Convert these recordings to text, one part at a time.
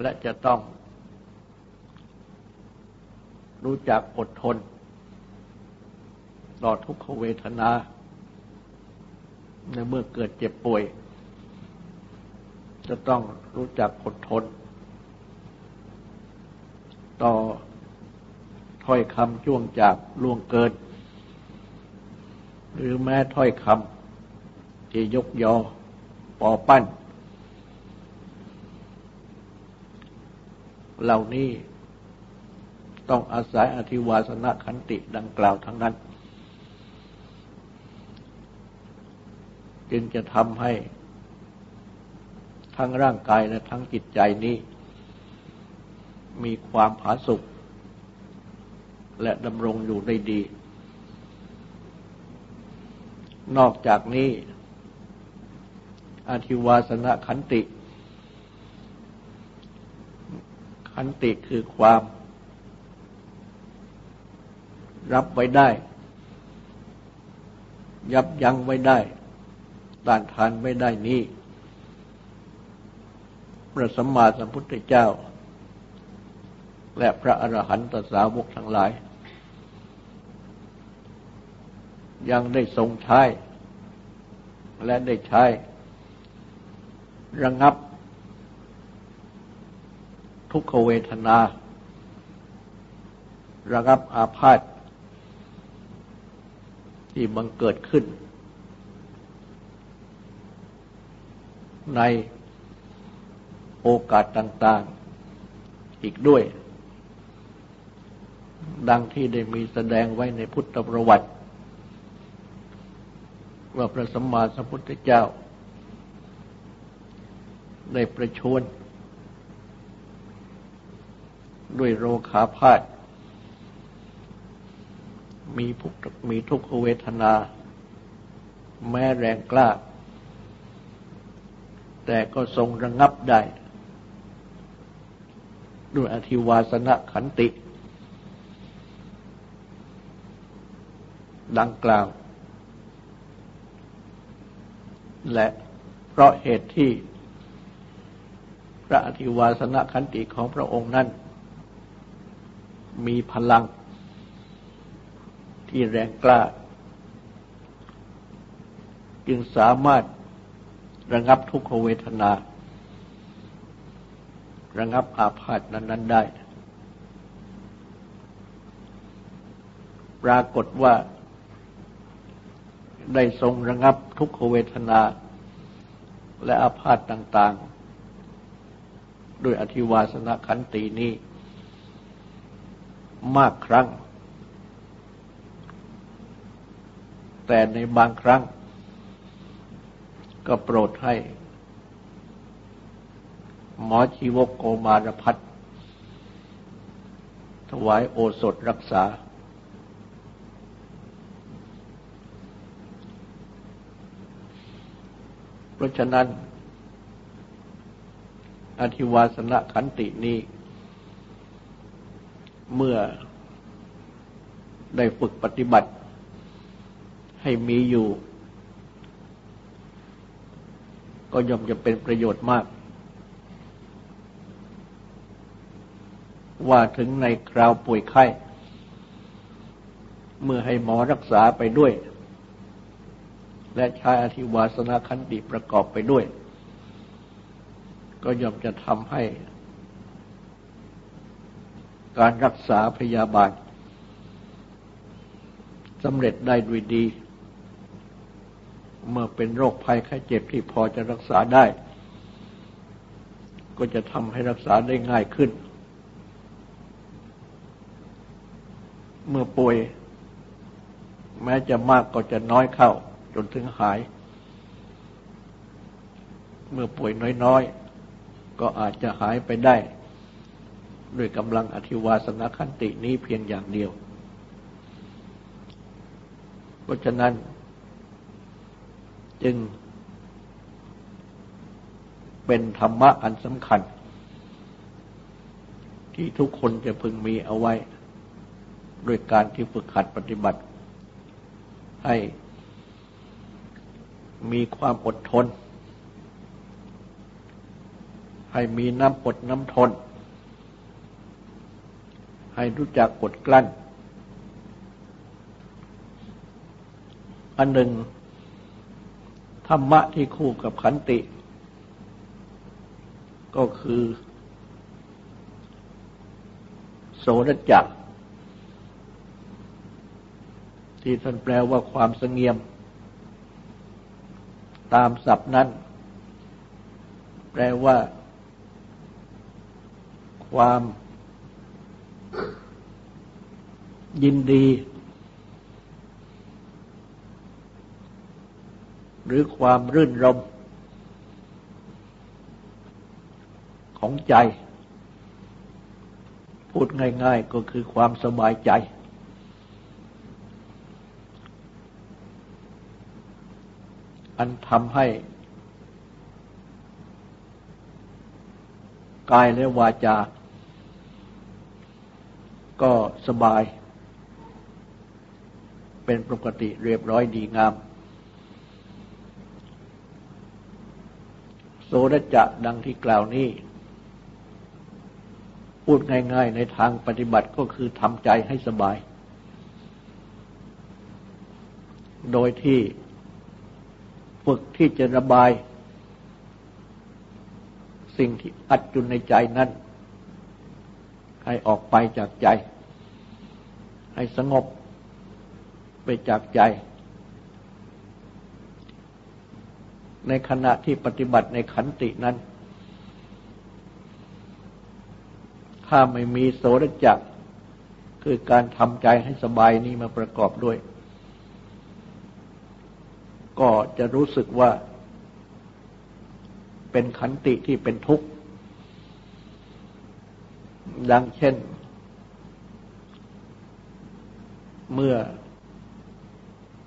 และจะต้องรู้จักอดทน ต่อทุกขเวทนา ในเมื่อเกิดเจ็บป่วย จะต้องรู้จักอดทน ต่อถ้อยคำจ้วงจากล่วงเกิน หรือแม้ถ้อยคำที่ยกยอปอปั้น เหล่านี้ต้องอาศัยอธิวาสนขันติดังกล่าวทั้งนั้น จึงจะทำให้ทั้งร่างกายและทั้งจิตใจนี้ มีความผาสุกและดำรงอยู่ได้ดี นอกจากนี้อธิวาสนะขันติ ขันติคือความ รับไว้ได้ ยับยั้งไว้ได้ ต้านทานไม่ได้นี้พระสัมมาสัมพุทธเจ้า และพระอรหันตสาวกทั้งหลาย ยังได้ทรงใช้และได้ใช้ระงับ ทุกขเวทนา ระงับอาพาธที่บังเกิดขึ้น ในโอกาสต่าง ๆ อีกด้วย ดังที่ได้มีแสดงไว้ในพุทธประวัติ ว่าพระสัมมาสัมพุทธเจ้า ได้ประชวน ด้วยโรคาพาธมีทุกมีทุกขเวทนา แม้แรงกล้า แต่ก็ทรงระงงับได้ ด้วยอธิวาสนะขันติ ดังกล่าว และเพราะเหตุที่พระอธิวาสนขันติของพระองค์นั้น มีพลังที่แรงกล้า จึงสามารถระงับทุกขเวทนา ระงับอาพาธนั้น ๆ ได้ ปรากฏว่า ได้ทรงระงับทุกขเวทนา และอาพาธต่าง ๆ ด้วยอธิวาสนขันตีนี้ มากครั้ง แต่ในบางครั้ง ก็โปรดให้ หมอชีวกโกมารพัฒถวายโอสถรักษา เพราะฉะนั้น อธิวาสนะขันตินี้ เมื่อได้ฝึกปฏิบัติให้มีอยู่ ก็ย่อมจะเป็นประโยชน์มาก ว่าถึงในคราวป่วยไข้ เมื่อให้หมอรักษาไปด้วย และใช้อธิวาสนาคันติประกอบไปด้วย ก็ย่อมจะทำให้ การรักษาพยาบาลสำเร็จได้ด้วยดี เมื่อเป็นโรคภัยไข้เจ็บที่พอจะรักษาได้ ก็จะทำให้รักษาได้ง่ายขึ้น เมื่อป่วย แม้จะมากก็จะน้อยเข้า จนถึงหาย เมื่อป่วยน้อยๆ ก็อาจจะหายไปได้ ด้วยกำลังอธิวาสนคันตินี้เพียงอย่างเดียว เพราะฉะนั้น จึงเป็นธรรมะอันสำคัญ ที่ทุกคนจะพึงมีเอาไว้ด้วยการที่ฝึกขัดปฏิบัติ ให้มีความอดทน ให้มีน้ำอดน้ำทน ให้รู้จักอดกลั้น อันหนึ่ง ธรรมะที่คู่กับขันติ ก็คือ โสรจักที่ท่านแปลว่าความสงเงียม ตามศัพท์นั้น แปลว่า ความ ยินดี หรือความรื่นรมของใจ พูดง่าย ๆก็คือความสบายใจ อันทำให้กายและวาจาก็สบาย เป็นปกติเรียบร้อยดีงาม โสดจะดังที่กล่าวนี้ พูดง่ายๆในทางปฏิบัติก็คือทำใจให้สบาย โดยที่ฝึกที่จะระบาย สิ่งที่อัดจุนในใจนั้นให้ออกไปจากใจ ให้สงบ ไปจากใจ ในขณะที่ปฏิบัติในขันตินั้น ถ้าไม่มีโสรจักคือการทำใจให้สบายนี้มาประกอบด้วย ก็จะรู้สึกว่า เป็นขันติที่เป็นทุกข์ดังเช่น เมื่อ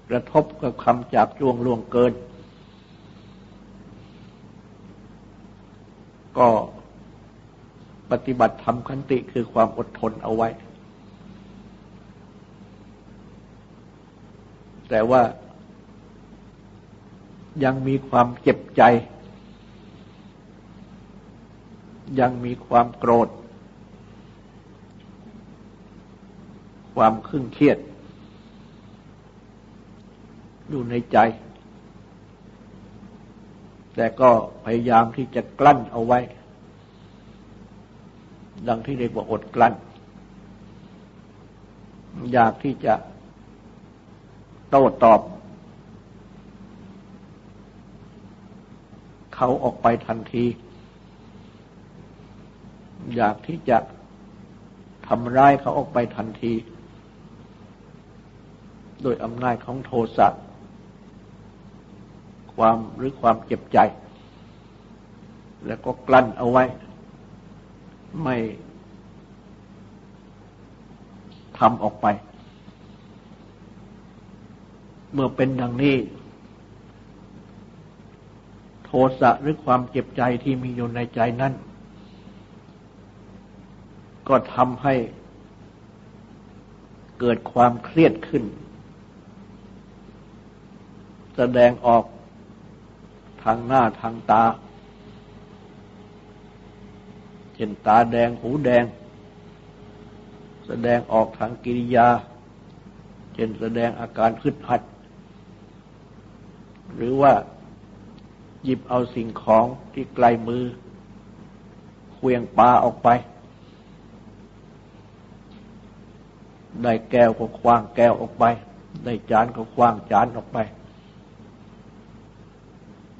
กระทบกับคำจากจวงล่วงเกิน ก็ปฏิบัติทำขันติคือความอดทนเอาไว้ แต่ว่ายังมีความเจ็บใจ ยังมีความโกรธ ความขึ่งเครียด อยู่ในใจ แต่ก็พยายามที่จะกลั้นเอาไว้ ดังที่เรียกว่าอดกลั้น อยากที่จะโต้ตอบเขาออกไปทันที อยากที่จะทำร้ายเขาออกไปทันที โดยอำนาจของโทสะ ความหรือความเจ็บใจ แล้วก็กลั้นเอาไว้ ไม่ทำออกไป เมื่อเป็นดังนี้ โทสะหรือความเจ็บใจที่มีอยู่ในใจนั้นก็ทำให้เกิดความเครียดขึ้น แสดงออก ทางหน้าทางตา เช่นตาแดงหูแดง แสดงออกทางกิริยา เช่นแสดงอาการขึ้นหัด หรือว่าหยิบเอาสิ่งของที่ไกลมือเควียงปลาออกไปได้แก้วก็คว้างแก้วออกไป ได้จานก็คว้างจานออกไป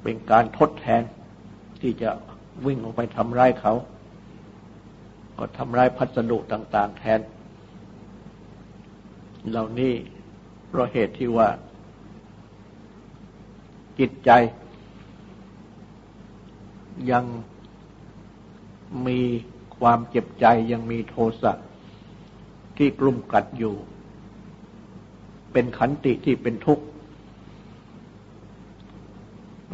เป็นการทดแทนที่จะวิ่งออกไปทำร้ายเขา ก็ทำร้ายพัสดุต่าง ๆ แทน เหล่านี้เพราะเหตุที่ว่า จิตใจ ยังมีความเจ็บใจยังมีโทสะที่กลุ่มกัดอยู่ เป็นขันติที่เป็นทุกข์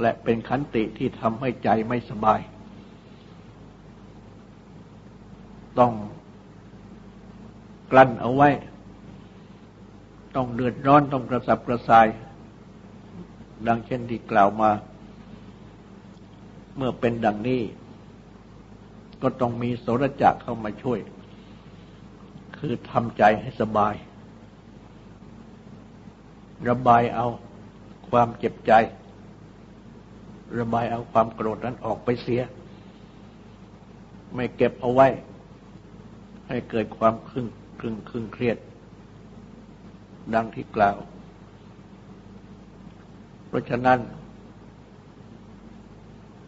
และเป็นขันติที่ทำให้ใจไม่สบาย ต้องกลั้นเอาไว้ ต้องเดือดร้อนต้องกระสับกระส่าย ดังเช่นที่กล่าวมา เมื่อเป็นดังนี้ ก็ต้องมีโสรจักเข้ามาช่วย คือทำใจให้สบาย ระบายเอาความเจ็บใจ ระบายเอาความโกรธนั้นออกไปเสีย ไม่เก็บเอาไว้ ให้เกิดความครึ่งครึ่งครึ่งเครียด ดังที่กล่าว เพราะฉะนั้น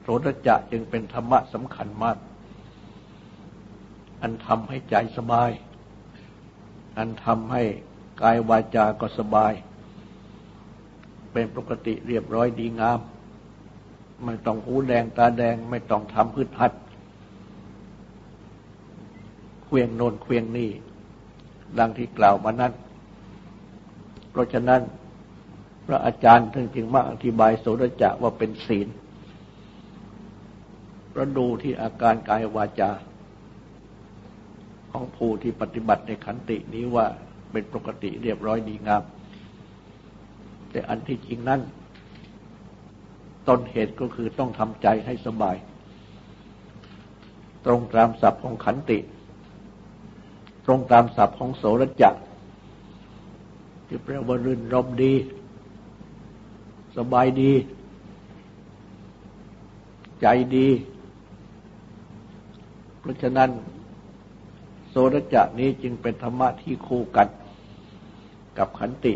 โสรจะจึงเป็นธรรมะสำคัญมาก อันทำให้ใจสบาย อันทำให้กายวาจาก็สบาย เป็นปกติเรียบร้อยดีงาม ไม่ต้องหูแดงตาแดง ไม่ต้องทำพืชพัดเควียงโนนเควียงนี่ ดังที่กล่าวมานั้น เพราะฉะนั้น พระอาจารย์ถึงจึงมาอธิบายโสดจะว่าเป็นศีลระดูที่อาการกายวาจา ของผู้ที่ปฏิบัติในขันตินี้ว่าเป็นปกติเรียบร้อยดีงาม แต่อันที่จริงนั้น ต้นเหตุก็คือต้องทำใจให้สบาย ตรงตามศัพท์ของขันติ ตรงตามศัพท์ของโสรจักที่แปลว่ารื่นรมดี สบายดี ใจดี เพราะฉะนั้น โสรจักนี้จึงเป็นธรรมะที่คู่กันกับขันติ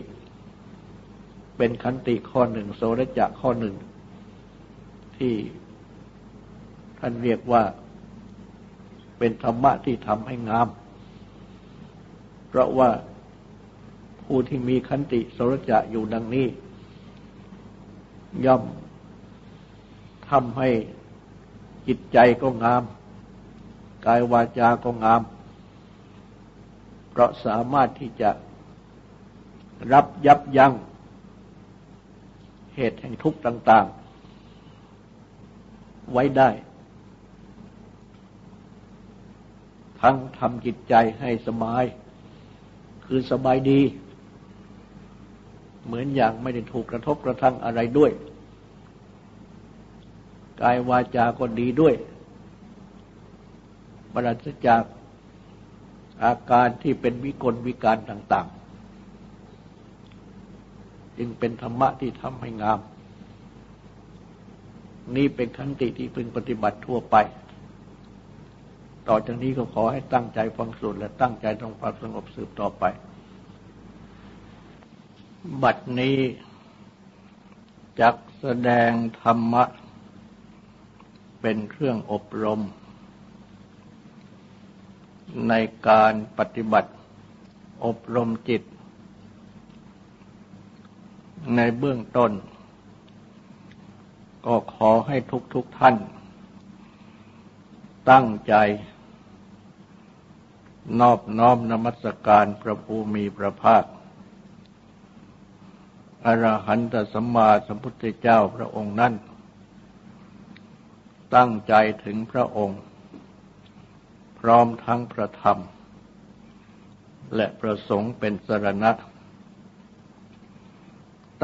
เป็นขันติข้อหนึ่ง โสรจะข้อหนึ่ง ที่ท่านเรียกว่าเป็นธรรมะที่ทำให้งาม เพราะว่าผู้ที่มีขันติสรจะอยู่ดังนี้ ย่อมทำให้จิตใจก็งาม กายวาจาก็งาม เพราะสามารถที่จะรับยับยั้งเหตุแห่งทุกข์ต่าง ไว้ได้ ทั้งทำจิตใจให้สบาย คือสบายดี เหมือนอย่างไม่ได้ถูกกระทบกระทั่งอะไรด้วย กายวาจาก็ดีด้วยบรัสจากอาการที่เป็นวิกลวิการต่าง ๆ จึงเป็นธรรมะที่ทำให้งาม นี่เป็นขันติที่พึงปฏิบัติทั่วไป ต่อจากนี้ก็ขอให้ตั้งใจฟังสูตรและตั้งใจทำความสงบสืบต่อไป บัดนี้จักแสดงธรรมะ เป็นเครื่องอบรม ในการปฏิบัติอบรมจิต ในเบื้องต้น ก็ขอให้ทุกทุกท่าน ตั้งใจ นอบน้อมนมัสการพระภูมิพระภาคอรหันตสัมมาสัมพุทธเจ้าพระองค์นั้น ตั้งใจถึงพระองค์ พร้อมทั้งพระธรรม และประสงค์เป็นสรณะ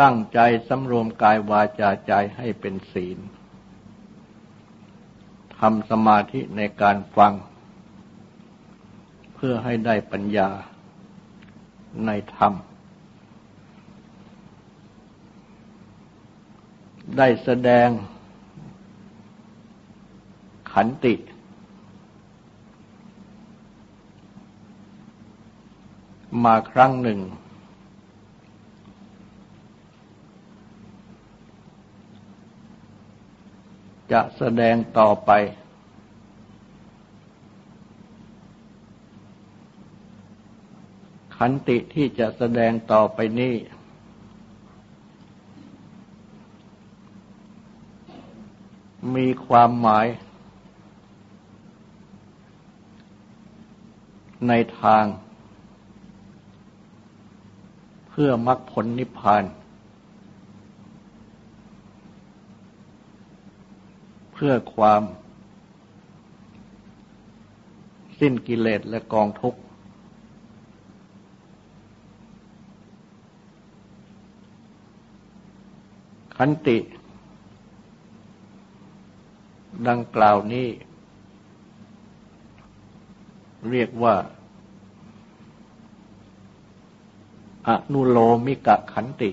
ตั้งใจสำรวมกายวาจาใจให้เป็นศีลทำสมาธิในการฟัง เพื่อให้ได้ปัญญาในธรรม ได้แสดงขันติ มาครั้งหนึ่ง จะแสดงต่อไป ขันติที่จะแสดงต่อไปนี้ มีความหมาย ในทาง เพื่อมรรคผลนิพพานเพื่อความสิ้นกิเลสและกองทุกข์ ขันติ ดังกล่าวนี้ เรียกว่า อนุโลมิกะขันติ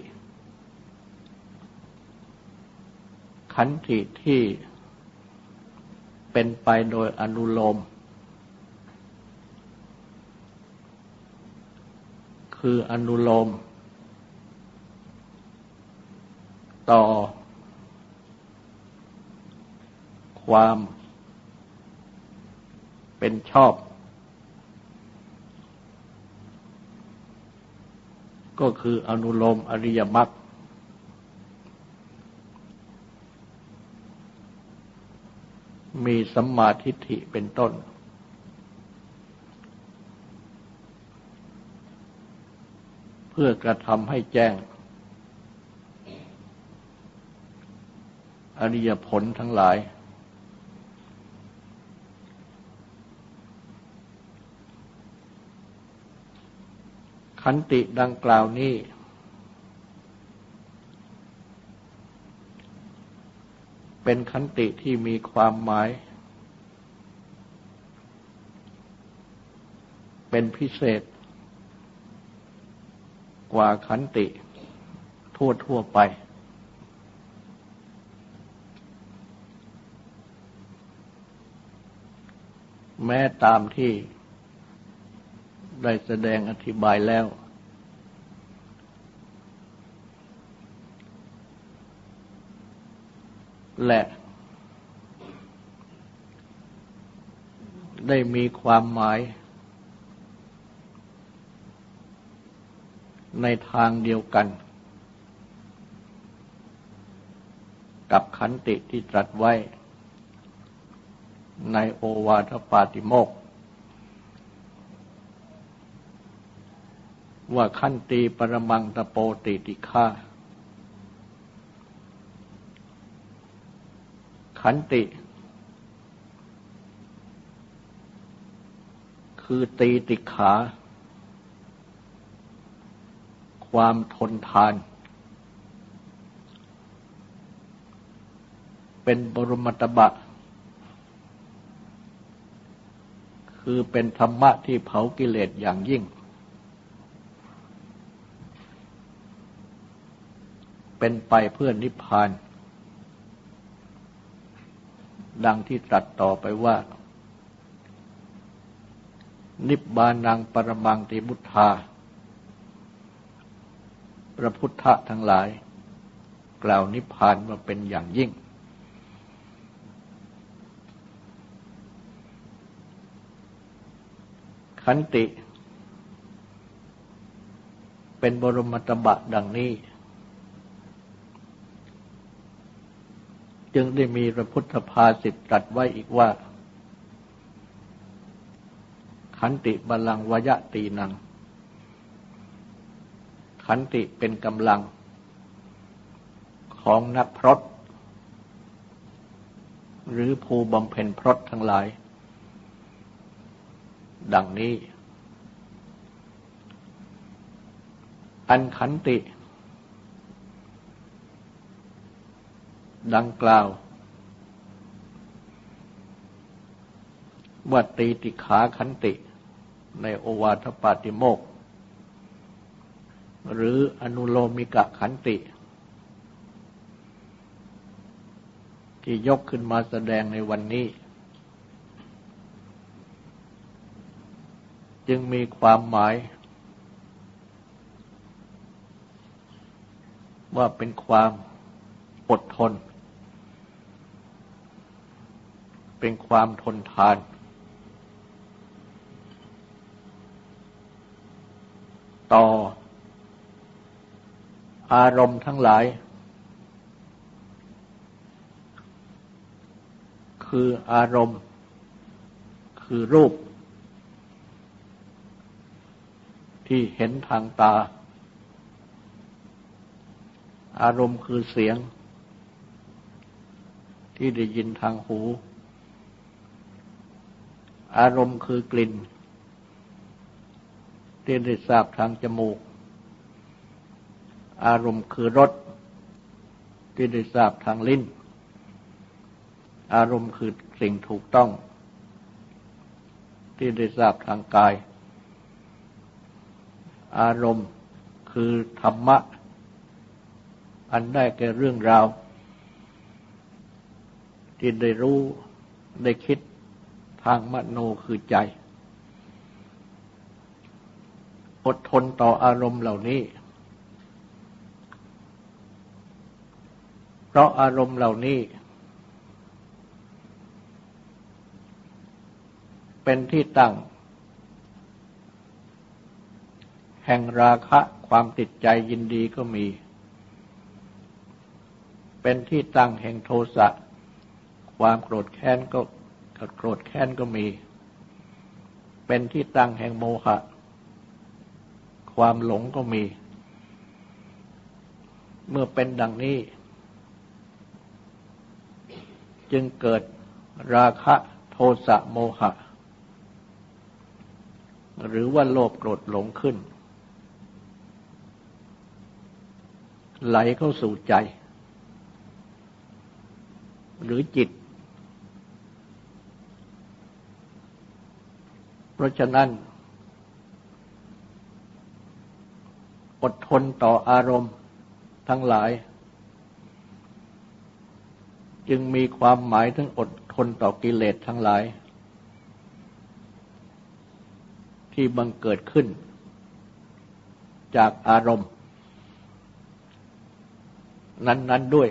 ขันติที่ เป็นไปโดยอนุโลม คืออนุโลม ต่อ ความเป็นชอบ ก็คืออนุโลมอริยมรรค มีสัมมาทิฏฐิเป็นต้น เพื่อกระทำให้แจ้ง อริยผลทั้งหลาย ขันติดังกล่าวนี้ เป็นขันติที่มีความหมาย เป็นพิเศษ กว่าขันติทั่วทั่วไป แม้ตามที่ได้แสดงอธิบายแล้ว และ ได้มีความหมาย ในทางเดียวกัน กับขันติที่ตรัสไว้ ในโอวาทปาติโมก ว่าขันตีปรมังตโปติติฆา ขันติ คือตีติขา ความทนทาน เป็นบรมตบะ คือเป็นธรรมะที่เผากิเลสอย่างยิ่ง เป็นไปเพื่อนิพพาน ดังที่ตรัสต่อไปว่า นิบบานังปรมังติบุทธา พระพุทธทั้งหลาย กล่าวนิพพานมาเป็นอย่างยิ่ง ขันติ เป็นบรมตบะดังนี้ จึงได้มีพระพุทธภาษิตตรัสไว้อีกว่า ขันติบาลังวยะตีนัง ขันติเป็นกำลังของนักพรตหรือภูบำเพ็ญพรตทั้งหลาย ดังนี้ อันขันติ ดังกล่าวว่าตีติขาขันติในโอวาทปาติโมก หรืออนุโลมิกะขันติ ที่ยกขึ้นมาแสดงในวันนี้ จึงมีความหมาย ว่าเป็นความอดทน เป็นความทนทาน ต่อ อารมณ์ทั้งหลาย คืออารมณ์ คือรูป ที่เห็นทางตา อารมณ์คือเสียงที่ได้ยินทางหู อารมณ์คือกลิ่นที่ได้ทราบทางจมูก อารมณ์คือรสที่ได้ทราบทางลิ้น อารมณ์คือสิ่งถูกต้อง ที่ได้ทราบทางกาย อารมณ์คือธรรมะ อันได้แก่เรื่องราว ที่ได้รู้ได้คิด ทางมโนคือใจ อดทนต่ออารมณ์เหล่านี้ เพราะอารมณ์เหล่านี้ เป็นที่ตั้ง แห่งราคะความติดใจยินดีก็มี เป็นที่ตั้งแห่งโทสะความโกรธแค้นก็ โกรธแค้นก็มี เป็นที่ตั้งแห่งโมหะ ความหลงก็มี เมื่อเป็นดังนี้ จึงเกิดราคะโทสะโมหะ หรือว่าโลภโกรธหลงขึ้น ไหลเข้าสู่ใจ หรือจิตเพ ราะฉะนั้น อดทนต่ออารมณ์ทั้งหลาย จึงมีความหมายถึงอดทนต่อกิเลสทั้งหลาย ที่บังเกิดขึ้น จากอารมณ์ นั้น ๆด้วย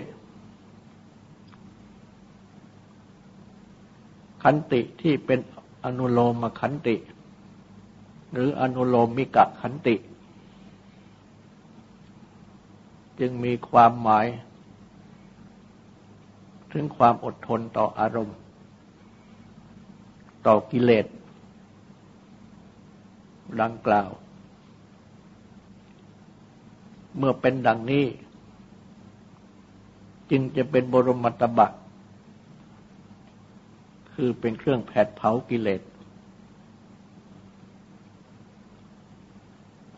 ขันติที่เป็น อนุโลมขันติ หรืออนุโลมมิกะขันติ จึงมีความหมาย ถึงความอดทนต่ออารมณ์ ต่อกิเลสดังกล่าว เมื่อเป็นดังนี้ จึงจะเป็นบรมตบะ คือเป็นเครื่องแผดเผากิเลส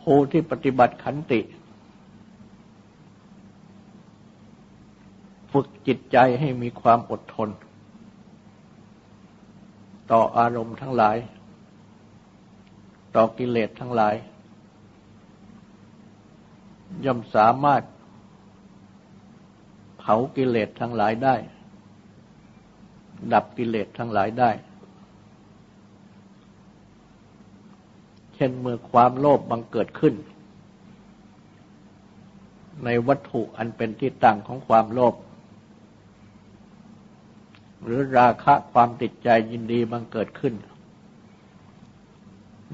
ผู้ที่ปฏิบัติขันติ ฝึกจิตใจให้มีความอดทน ต่ออารมณ์ทั้งหลาย ต่อกิเลสทั้งหลาย ย่อมสามารถเผากิเลสทั้งหลายได้ ดับกิเลสทั้งหลายได้ เช่นเมื่อความโลภบังเกิดขึ้น ในวัตถุอันเป็นที่ตั้งของความโลภหรือราคะความติดใจยินดีบังเกิดขึ้น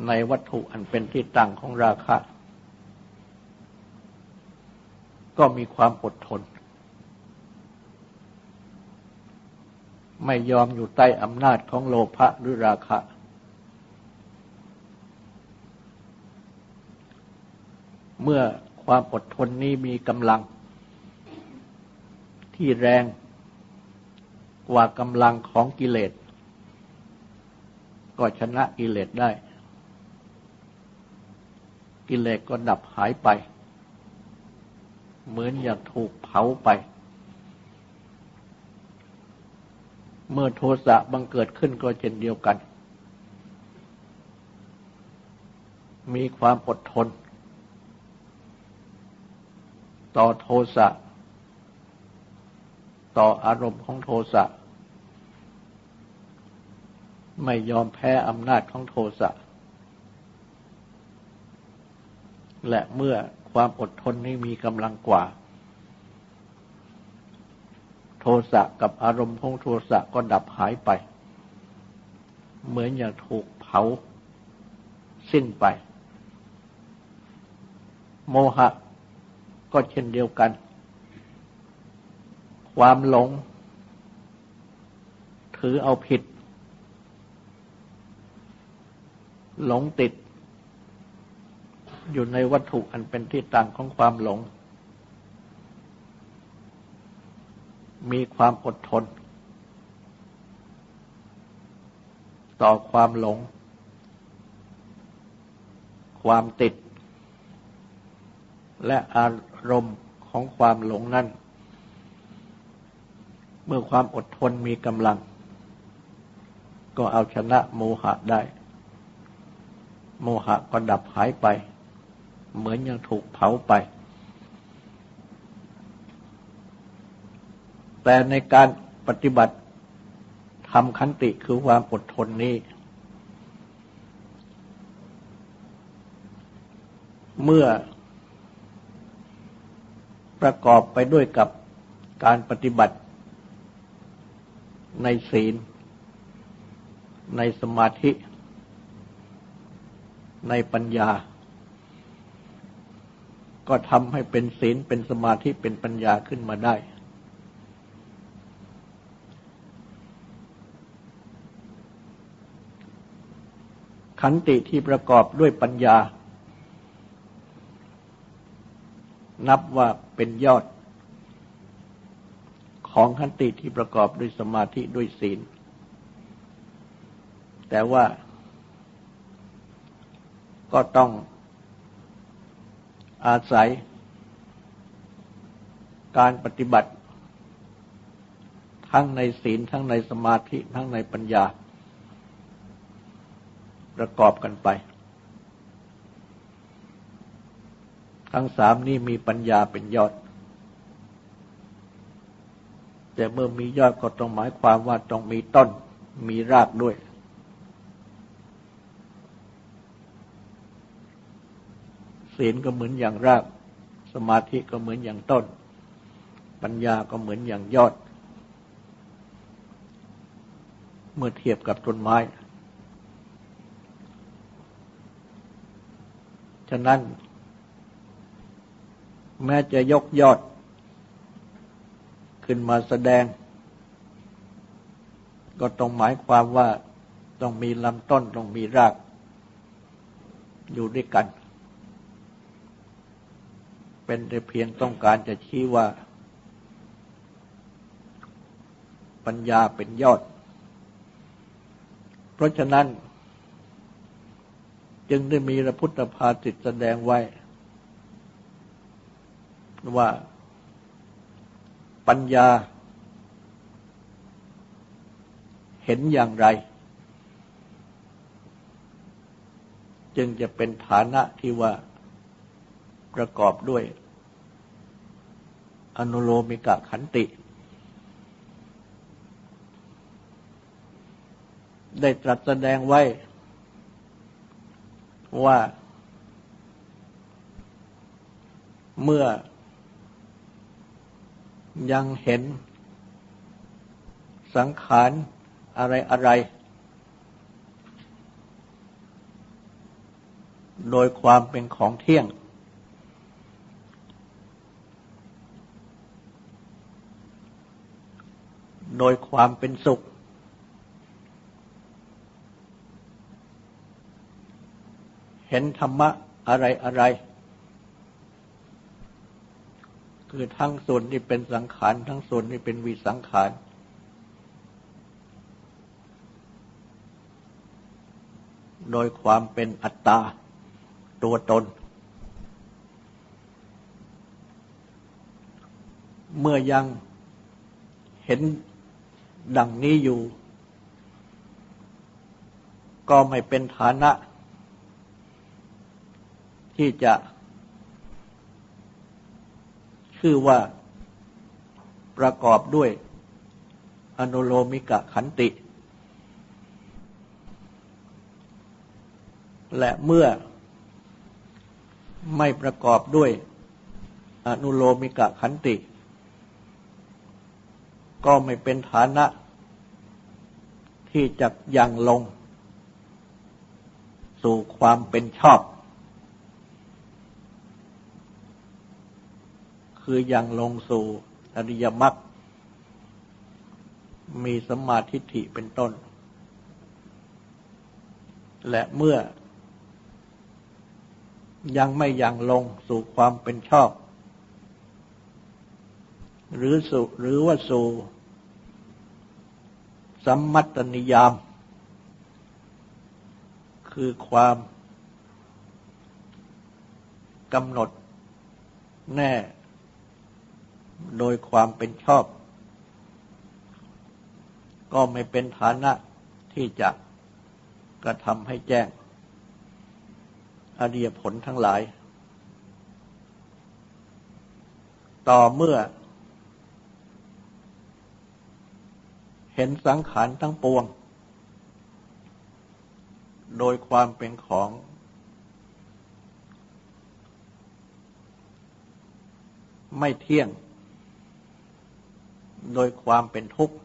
ในวัตถุอันเป็นที่ตั้งของราคะ ก็มีความอดทน ไม่ยอมอยู่ใต้อำนาจของโลภะหรือราคะ เมื่อความอดทนนี้มีกำลัง ที่แรงกว่ากำลังของกิเลส ก็ชนะกิเลสได้ กิเลสก็ดับหายไป เหมือนอย่างถูกเผาไป เมื่อโทสะบังเกิดขึ้นก็เช่นเดียวกัน มีความอดทน ต่อโทสะ ต่ออารมณ์ของโทสะ ไม่ยอมแพ้อำนาจของโทสะ และเมื่อความอดทนนี้มีกำลังกว่า โทสะกับอารมณ์ของโทสะก็ดับหายไป เหมือนอย่างถูกเผา สิ้นไป โมหะก็เช่นเดียวกัน ความหลง ถือเอาผิด หลงติด อยู่ในวัตถุอันเป็นที่ตั้งของความหลง มีความอดทน ต่อความหลง ความติด และอารมณ์ของความหลงนั้น เมื่อความอดทนมีกำลัง ก็เอาชนะโมหะได้ โมหะก็ดับหายไป เหมือนยังถูกเผาไป แต่ในการปฏิบัติทำขันติคือความอดทนนี้ เมื่อประกอบไปด้วยกับการปฏิบัติในศีล ในสมาธิ ในปัญญา ก็ทำให้เป็นศีลเป็นสมาธิเป็นปัญญาขึ้นมาได้ ขันติที่ประกอบด้วยปัญญา นับว่าเป็นยอด ของขันติที่ประกอบด้วยสมาธิด้วยศีล แต่ว่าก็ต้องอาศัยการปฏิบัติ ทั้งในศีลทั้งในสมาธิ ทั้งในปัญญา ประกอบกันไป ทั้งสามนี้มีปัญญาเป็นยอด แต่เมื่อมียอดก็ต้องหมายความว่าต้องมีต้น มีรากด้วย ศีลก็เหมือนอย่างราก สมาธิก็เหมือนอย่างต้น ปัญญาก็เหมือนอย่างยอด เมื่อเทียบกับต้นไม้ ฉะนั้น แม้จะยกยอด ขึ้นมาแสดง ก็ต้องหมายความว่าต้องมีลำต้นต้องมีราก อยู่ด้วยกัน เป็นแต่เพียงต้องการจะชี้ว่า ปัญญาเป็นยอด เพราะฉะนั้น จึงได้มีพระพุทธภาสิตแสดงไว้ ว่าปัญญา เห็นอย่างไร จึงจะเป็นฐานะที่ว่าประกอบด้วย อนุโลมิกะขันติ ได้ตรัสแสดงไว้ ว่าเมื่อยังเห็นสังขารอะไรอะไร โดยความเป็นของเที่ยง โดยความเป็นสุข เห็นธรรมะอะไรอะไร คือทั้งส่วนที่เป็นสังขาร ทั้งส่วนที่เป็นวิสังขาร โดยความเป็นอัตตา ตัวตน เมื่อยังเห็นดังนี้อยู่ ก็ไม่เป็นฐานะ ที่จะ ชื่อว่าประกอบด้วย อนุโลมิกะขันติ และเมื่อไม่ประกอบด้วย อนุโลมิกะขันติ ก็ไม่เป็นฐานะ ที่จะยังลง สู่ความเป็นชอบ คือยังลงสู่อริยมรรคมีสมาธิฐิเป็นต้น และเมื่อ ยังไม่ยังลงสู่ความเป็นชอบ หรือสู่หรือว่าสู่สัมมัตนิยาม คือความกำหนดแน่ โดยความเป็นชอบ ก็ไม่เป็นฐานะที่จะกระทำให้แจ้ง อริยผลทั้งหลาย ต่อเมื่อ เห็นสังขารทั้งปวง โดยความเป็นของไม่เที่ยง โดยความเป็นทุกข์